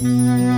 Música